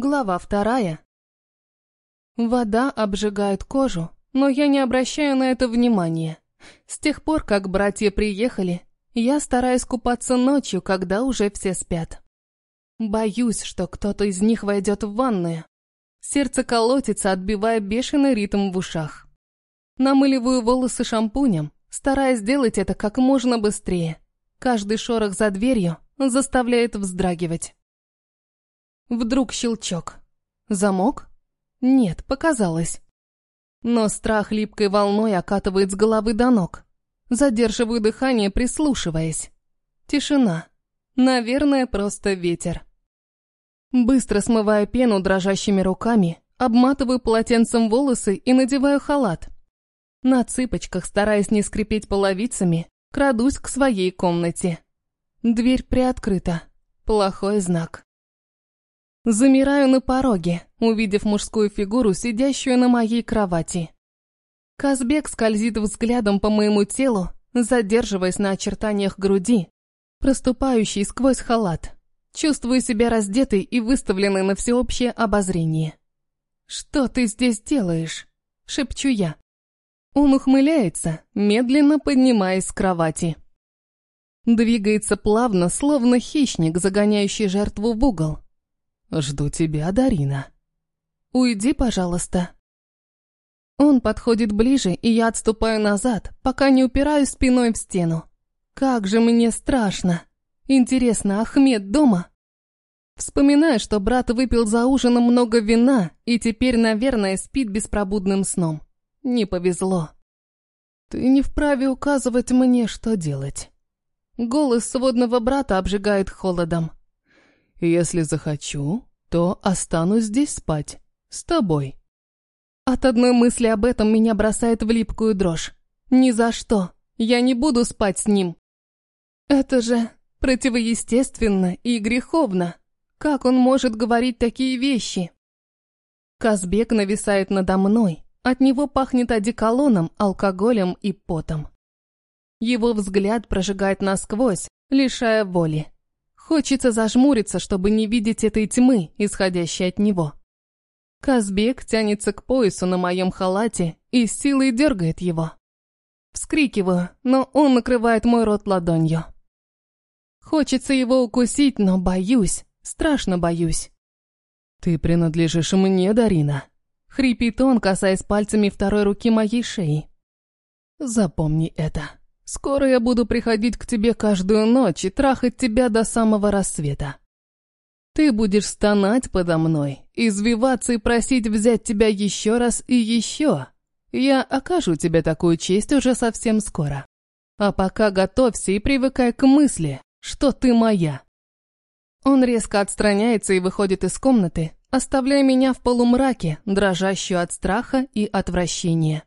Глава вторая. Вода обжигает кожу, но я не обращаю на это внимания. С тех пор, как братья приехали, я стараюсь купаться ночью, когда уже все спят. Боюсь, что кто-то из них войдет в ванную. Сердце колотится, отбивая бешеный ритм в ушах. Намыливаю волосы шампунем, стараясь сделать это как можно быстрее. Каждый шорох за дверью заставляет вздрагивать. Вдруг щелчок. Замок? Нет, показалось. Но страх липкой волной окатывает с головы до ног. Задерживаю дыхание, прислушиваясь. Тишина. Наверное, просто ветер. Быстро смываю пену дрожащими руками, обматываю полотенцем волосы и надеваю халат. На цыпочках, стараясь не скрипеть половицами, крадусь к своей комнате. Дверь приоткрыта. Плохой знак. Замираю на пороге, увидев мужскую фигуру, сидящую на моей кровати. Казбек скользит взглядом по моему телу, задерживаясь на очертаниях груди, проступающей сквозь халат. Чувствую себя раздетой и выставленной на всеобщее обозрение. «Что ты здесь делаешь?» — шепчу я. Он ухмыляется, медленно поднимаясь с кровати. Двигается плавно, словно хищник, загоняющий жертву в угол. «Жду тебя, Дарина». «Уйди, пожалуйста». Он подходит ближе, и я отступаю назад, пока не упираюсь спиной в стену. Как же мне страшно. Интересно, Ахмед дома? Вспоминаю, что брат выпил за ужином много вина и теперь, наверное, спит беспробудным сном. Не повезло. Ты не вправе указывать мне, что делать. Голос сводного брата обжигает холодом. Если захочу, то останусь здесь спать. С тобой. От одной мысли об этом меня бросает в липкую дрожь. Ни за что. Я не буду спать с ним. Это же противоестественно и греховно. Как он может говорить такие вещи? Казбек нависает надо мной. От него пахнет одеколоном, алкоголем и потом. Его взгляд прожигает насквозь, лишая воли. Хочется зажмуриться, чтобы не видеть этой тьмы, исходящей от него. Казбек тянется к поясу на моем халате и с силой дергает его. Вскрикиваю, но он накрывает мой рот ладонью. Хочется его укусить, но боюсь, страшно боюсь. «Ты принадлежишь мне, Дарина», — хрипит он, касаясь пальцами второй руки моей шеи. «Запомни это». Скоро я буду приходить к тебе каждую ночь и трахать тебя до самого рассвета. Ты будешь стонать подо мной, извиваться и просить взять тебя еще раз и еще. Я окажу тебе такую честь уже совсем скоро. А пока готовься и привыкай к мысли, что ты моя. Он резко отстраняется и выходит из комнаты, оставляя меня в полумраке, дрожащую от страха и отвращения.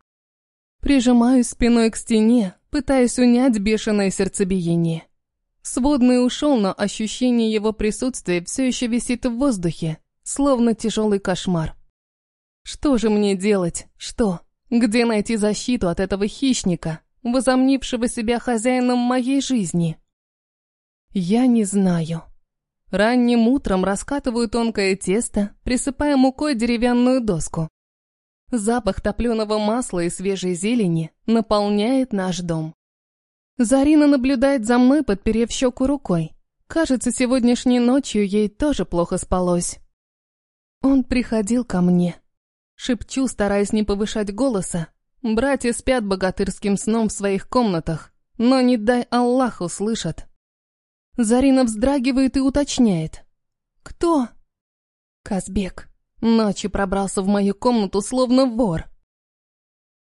Прижимаюсь спиной к стене, пытаясь унять бешеное сердцебиение. Сводный ушел, но ощущение его присутствия все еще висит в воздухе, словно тяжелый кошмар. Что же мне делать? Что? Где найти защиту от этого хищника, возомнившего себя хозяином моей жизни? Я не знаю. Ранним утром раскатываю тонкое тесто, присыпая мукой деревянную доску. Запах топленого масла и свежей зелени наполняет наш дом. Зарина наблюдает за мной, подперев щеку рукой. Кажется, сегодняшней ночью ей тоже плохо спалось. Он приходил ко мне. Шепчу, стараясь не повышать голоса. Братья спят богатырским сном в своих комнатах, но не дай Аллах услышат. Зарина вздрагивает и уточняет. «Кто?» «Казбек». Ночью пробрался в мою комнату, словно вор.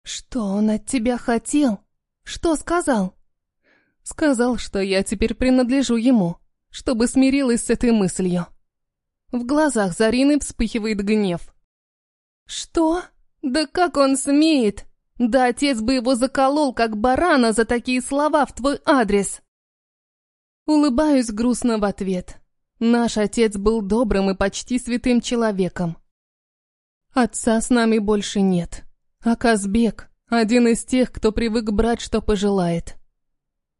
«Что он от тебя хотел? Что сказал?» «Сказал, что я теперь принадлежу ему, чтобы смирилась с этой мыслью». В глазах Зарины вспыхивает гнев. «Что? Да как он смеет? Да отец бы его заколол, как барана, за такие слова в твой адрес!» Улыбаюсь грустно в ответ. Наш отец был добрым и почти святым человеком. Отца с нами больше нет. А Казбек – один из тех, кто привык брать, что пожелает.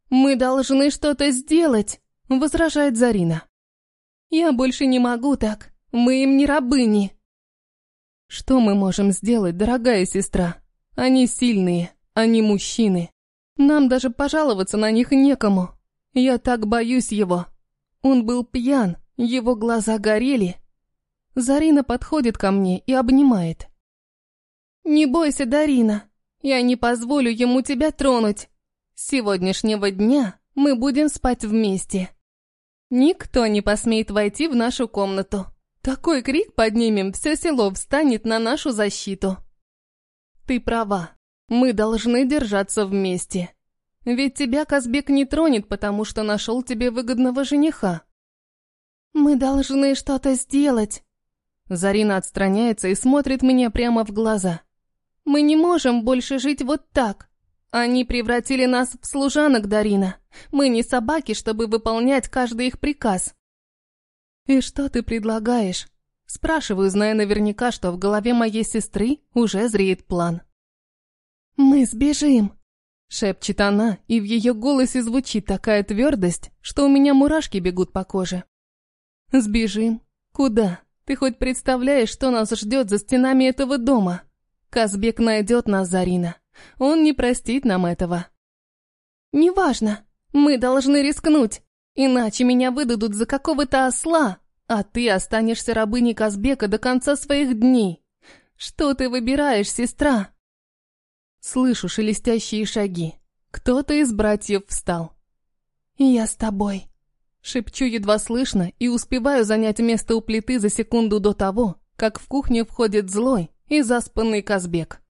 «Мы должны что-то сделать», – возражает Зарина. «Я больше не могу так. Мы им не рабыни. Что мы можем сделать, дорогая сестра? Они сильные, они мужчины. Нам даже пожаловаться на них некому. Я так боюсь его. Он был пьян, его глаза горели. Зарина подходит ко мне и обнимает. «Не бойся, Дарина, я не позволю ему тебя тронуть. С сегодняшнего дня мы будем спать вместе. Никто не посмеет войти в нашу комнату. Такой крик поднимем, все село встанет на нашу защиту. Ты права, мы должны держаться вместе. Ведь тебя Казбек не тронет, потому что нашел тебе выгодного жениха. Мы должны что-то сделать. Зарина отстраняется и смотрит мне прямо в глаза. Мы не можем больше жить вот так. Они превратили нас в служанок, Дарина. Мы не собаки, чтобы выполнять каждый их приказ. И что ты предлагаешь? Спрашиваю, зная наверняка, что в голове моей сестры уже зреет план. «Мы сбежим», — шепчет она, и в ее голосе звучит такая твердость, что у меня мурашки бегут по коже. «Сбежим? Куда? Ты хоть представляешь, что нас ждет за стенами этого дома?» Казбек найдет нас, Зарина. Он не простит нам этого. Неважно. Мы должны рискнуть. Иначе меня выдадут за какого-то осла, а ты останешься рабыней Казбека до конца своих дней. Что ты выбираешь, сестра? Слышу шелестящие шаги. Кто-то из братьев встал. «Я с тобой», — шепчу едва слышно и успеваю занять место у плиты за секунду до того, как в кухню входит злой, и заспанный Казбек.